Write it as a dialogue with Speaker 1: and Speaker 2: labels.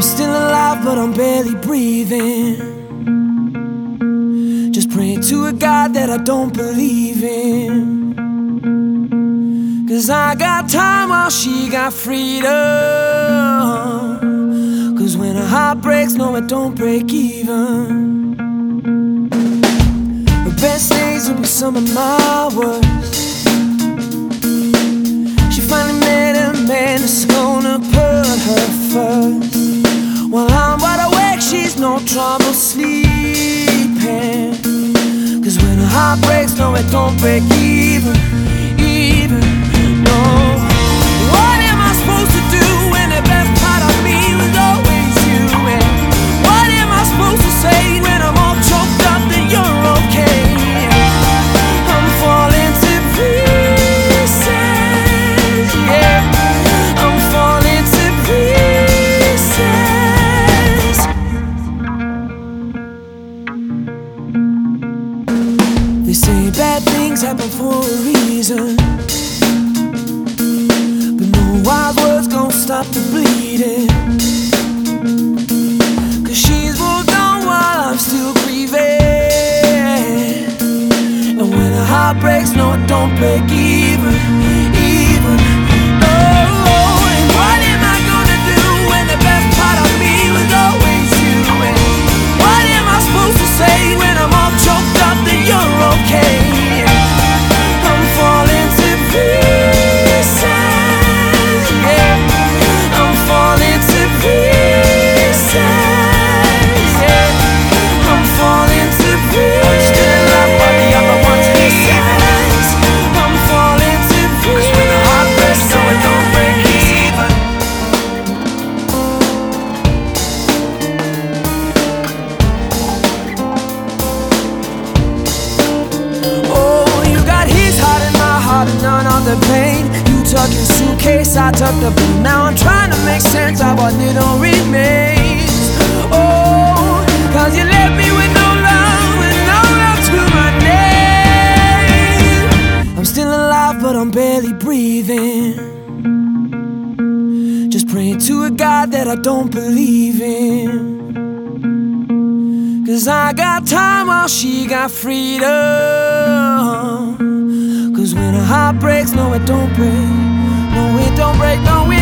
Speaker 1: I'm still alive, but I'm barely breathing. Just praying to a God that I don't believe in. Cause I got time while she got freedom. Cause when a heart breaks, no, I don't break even. The best days will be some of my worst. Trouble sleeping. Cause when a heart breaks, no, it don't break even, say bad things happen for a reason. But no wild words gon' stop the bleeding. Cause she's moved on while I'm still grieving. And when a heart breaks, no, it don't break even. Pain. You tuck your suitcase, I tuck the blue. Now I'm trying to make sense of what little remains. Oh, cause you left me with no love and no love to my name. I'm still alive, but I'm barely breathing. Just praying to a God that I don't believe in. Cause I got time while she got freedom. Heart breaks, no, it don't break. No, it don't break. No, it.